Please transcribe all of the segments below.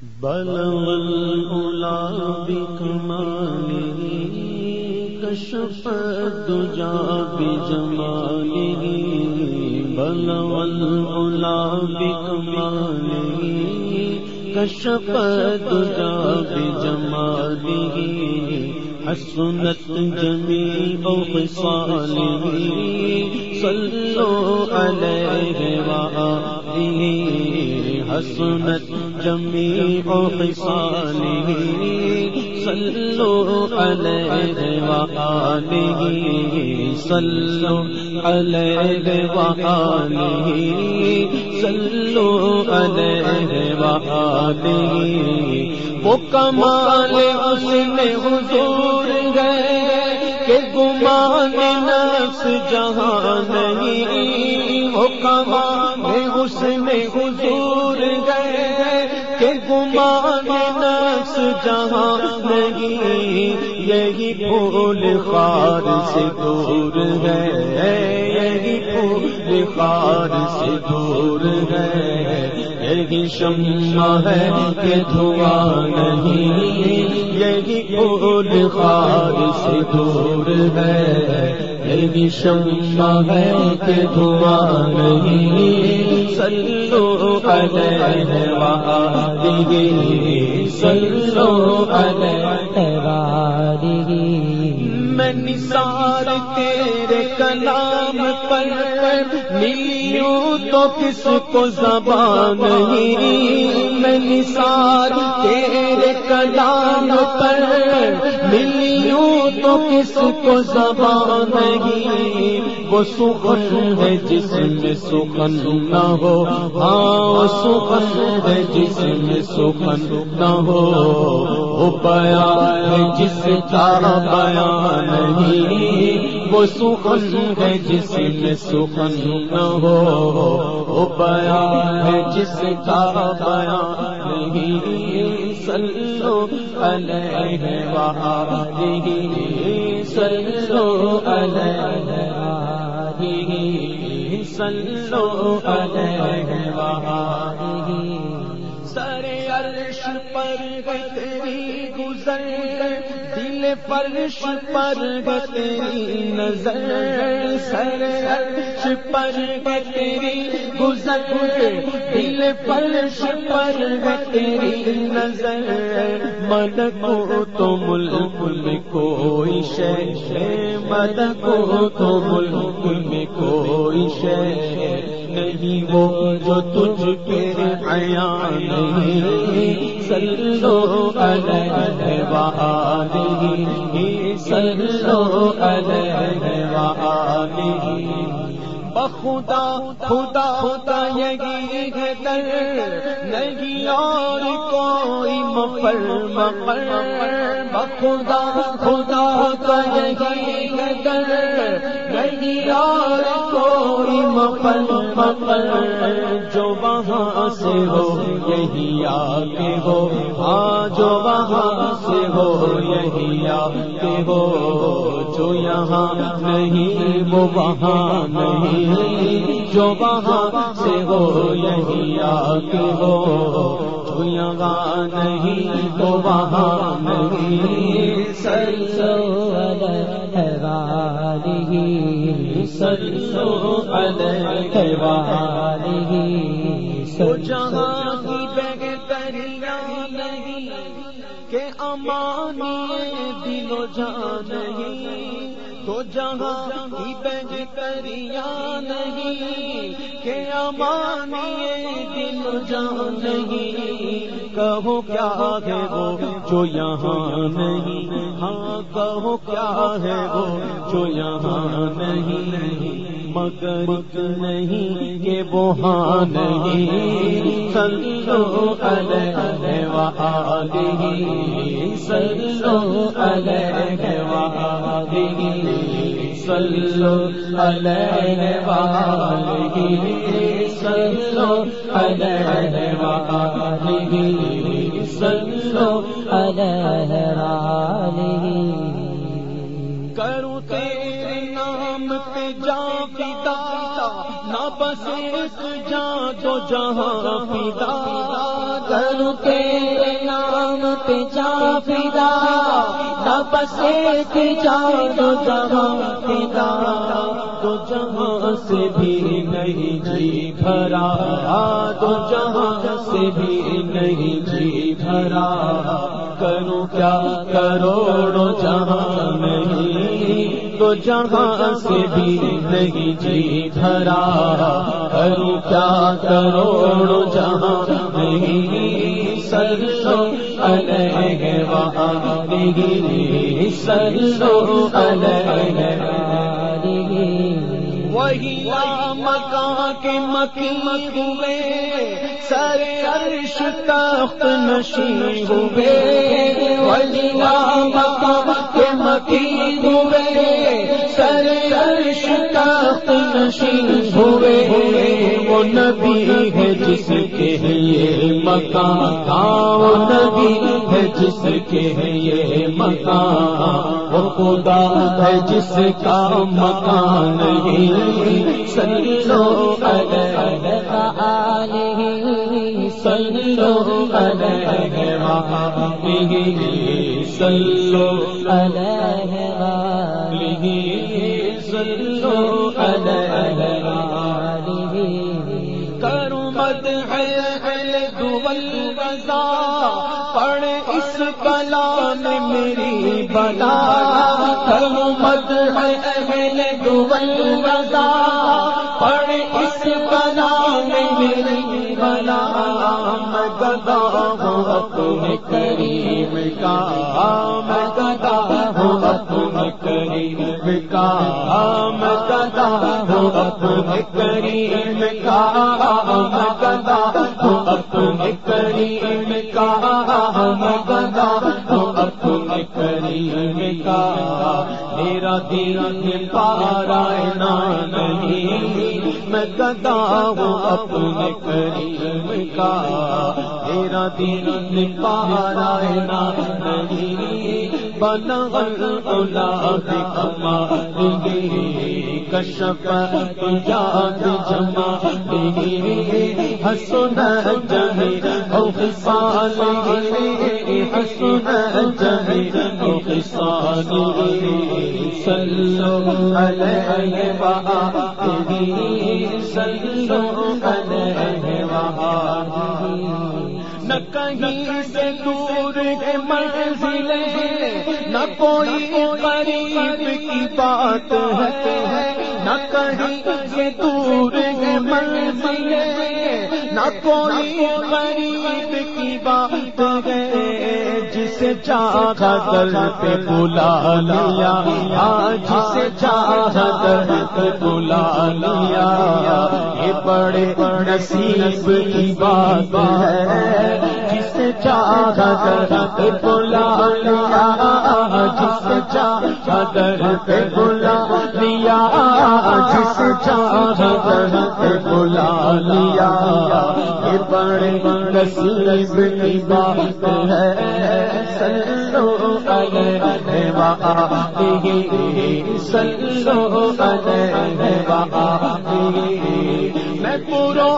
بلا بکمالی کشف دجا بجمالی بلا اولا بکمالی کشف دجا بجمالی حسنت جمیع خصاله صلو علیہ وآلہ حسنت جمیع خصاله صلو علیہ وآلہ صلو علیہ وآلہ صلو علیہ وآلہ وہ کمال اس میں حضور گئے کہ گمان نفس جہاں نہیں، وہ کمال اس میں حضور جہاں نہیں یہی پھول خار سے دور ہے، یہی پھول خار سے دور ہے۔ یہی شمع ہے کہ دھواں نہیں، یہی پھول خار سے دور ہے۔ یہی شمع ہے کہ دھواں نہیں۔ سلو علیہ سلو علیہ وآلہ۔ نثار تیرے کلام پر ملیوں تو کس کو زبان نہیں میں نثار تیرے کلام پر ملیوں تو کس کو زبان نہیں وہ سخن ہے جس میں سخن نہ ہو۔ ہاں وہ سخن ہے جس میں سخن نہ ہو۔ بیان ہے جس کا بیان نہیں، وہ سخن ہے جس میں سخن نہ ہو۔ وہ بیان ہے جس کا بیان نہیں سلو علیہ وآلہ سلو علیہ سلو علیہ وآلہ۔ سر عرش پر تیری گزر، دل فرش پر تیری نظر، سر عرش پر تیری گزر، دل فرش پر تیری نظر۔ من کو تو ملک میں کوئی شے من کو تو ملک میں کوئی شے نہیں، وہ جو تجھ پہ آیا نہیں۔ سلو علیہ سلو علیہ وآلہ بخدا، خدا ہوتا یہی ہے در نہیں اور کوئی مفر مفر۔ بخدا، خدا ہوتا یہی ہے در نہیں اور کوئی مفر جو وہاں سے ہو، یہی آگے ہو۔ ہاں جو وہاں سے ہو، یہی آگے ہو۔ جو یہاں نہیں، وہ وہاں نہیں۔ جو وہاں سے ہو، یہی آگے ہو۔ جو یہاں نہیں، وہ وہاں نہیں۔ علیہ جہاں کی بہتریاں نہیں، کہ امانی دل و جان نہیں تو جہاں کی بہتریاں نہیں کہ امانی دل و جان نہیں کہو کیا ہے وہ جو یہاں نہیں؟ ہاں کہو کیا ہے وہ جو یہاں نہیں؟ مگر نہیں کہ وہاں نہیں۔ سلو علیہ وآلہ سلو علیہ وآلہ سلو علیہ وآلہ سلو علیہ کروں تیرے نام پہ جا فدا. نہ بس ایک جا جو جہاں فدا. کروں تیرے نام پہ جا فدا، نہ بسے کے جہاں فدا۔ جہاں سے بھی نہیں جی بھرا، دو جہاں سے بھی نہیں جی بھرا۔ کروں کیا کروڑوں جہاں نہیں تو جہاں سے بھی نہیں جی بھرا۔ کروں کیا کروڑوں جہاں سرسو الگ وہاں نہیں الگ وہی مکان کے مکی ہوئے سر عرش تخت نشی ہوئے۔ وہی مکان کے مکی ہوئے سر عرش تخت نشی ہوئے۔ نبی ہے جس کے یہ مکان وہ نبی ہے جس کے یہ مکان وہ خدا ہے جس کا مکان نہیں۔ سلو الگ سلو سلو الگ سلو الگ کروں مد ہے دول بزا پڑھ اس کلا میں میری بلا کروں مد ہے اہل دول بزا پڑھ اس کلا میں میری بلا گدا ہوں اپنے کریم کا۔ میں گدا ہوں اپنے کریم کا میں گدا ہوں اپنے کریم کا میں گدا ہوں اپنے کریم کا۔ میں گدا ہوں اپنے کریم کا۔ میرا دین پارا نہیں میں گدا ہوں اپنے کریم کا۔ میرا دین پارا نہیں بنا اولا کما کشپ یاد جما ہسن جمی او خسال ہسن جمی او خسال سلو علیہ وآلہ سلو علیہ وآلہ کہیں سے دور ہے منزل نہ کوئی قریب کی بات ہے، نہ کہیں سے دور ہے منزل نہ کوئی غریب کی بات ہے جسے چاہا در پہ بلا لیا جسے چاہا در پہ بلا لیا۔ یہ بڑے نصیب کی بات ہے جسے چاہا دل پہ بلا لیا جسے چاہا دل پہ بلا لیا جسے چاہا دل پہ بلا لیا یہ بڑے نصیب کی بات ہے۔ سلو علیہ وآلہ سلو علیہ وآلہ۔ میں پورو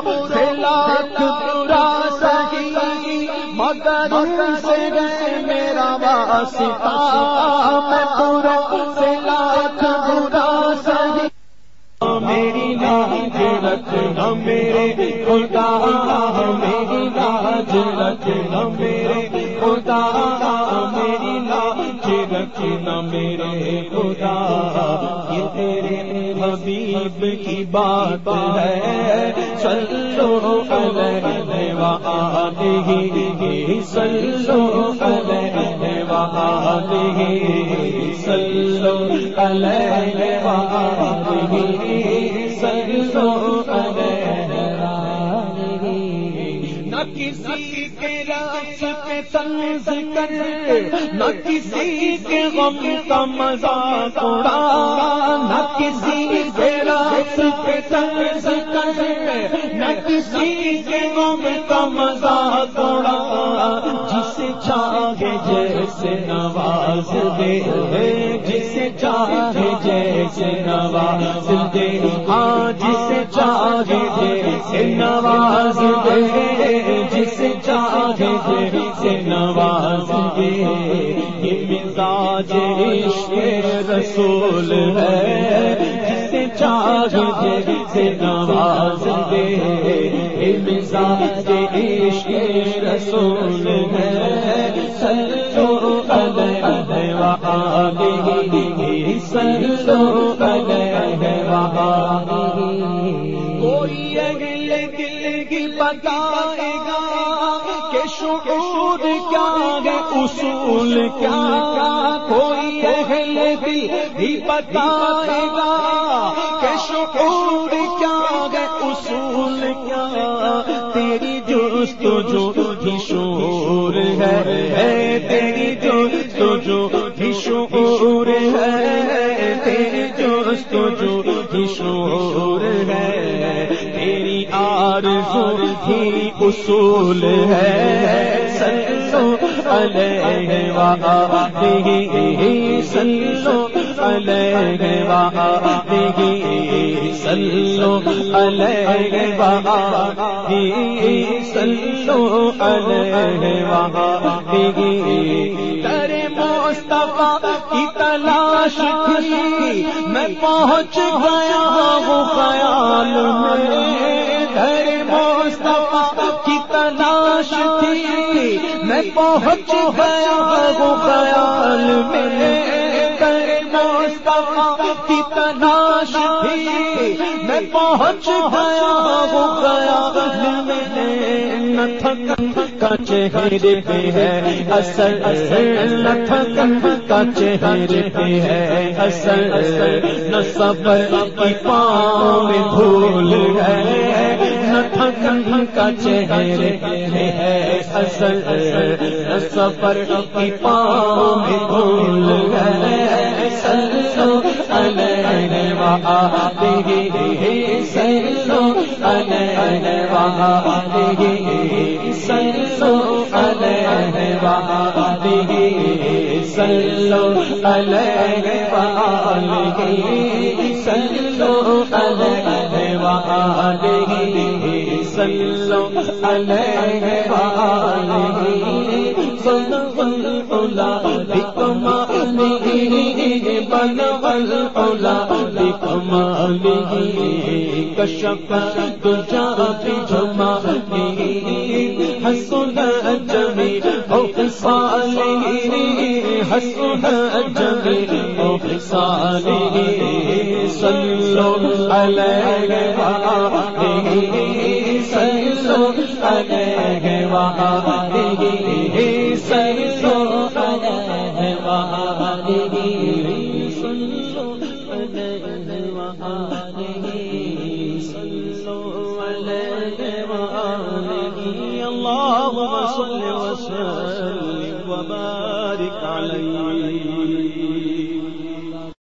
مگر سے گئے میرا واسطہ۔ میں پورو سے لاکھ پورا سہی میری لاج رکھنا میرے خدا۔ میری لاج رکھنا میرے خدا۔ میری لاج رکھنا میرے خدا۔ یہ تیرے حبیب کی بات ہے۔ سلو علیہ وآلہ سلو علیہ وآلہ سلو علیہ وآلہ سلو نہ کسی کے رقص پہ تنز کر، نہ کسی کے غم کا مزاق اڑا، نہ کسی نہ کسی کے غم کا مزاق اڑا جسے چاہے جیسے نواز دے جسے چاہے جیسے نواز دے ہاں جسے چاہے جیسے نواز دے جسے چاہے جیسے نواز دے یہ مزاج عشق رسول ہے چاہیے سے نواز دے یہ کے عشق رسول ہے۔ سلو علیہ وآلہ سلو علیہ وآلہ کوئی اگل دل کی بتائے گا کہ شعور کیا ہے اصول کیا کوئی اہل دل بھی بتائے گا کہ شعور کیا ہے اصول کیا تیری جست جو بھی شور ہے۔ تیری جست جو بھی شعور ہے تیری جست جو بھی شور آرزو بھی اصول ہے۔ سلو علیہ وآلہ سلو علیہ وآلہ سلو علیہ وآلہ سلو علیہ وآلہ مصطفیٰ کی تلاش تھی میں پہنچ گیا وہ خیال میں۔ ترے مصطفیٰ کی تلاش تھی میں پہنچ گیا وہ خیال میں۔ ترے مصطفیٰ کی تلاش تھی میں پہنچ گیا وہ خیال میں۔ نہ تھکن کا چہرے پہ ہے اصل نہ تھکن کا چہرے پہ ہے۔ اصل نہ صبر کی پاؤں میں ہے۔ نہ تھکن کا چہرے پہ ہے۔ اصل نہ صبر کی پاؤں میں ہے۔ سلو علیہ سلو علیہ وآلہ سلو علیہ سلو علیہ وآلہ سلو علیہ سلو علیہ بن بن اولا بکمالی بن بن اولا بکمالی کشپ تجا بجمالی حسن جمیل او خصالی ہنسمی سارے سلو الگ سلو الگ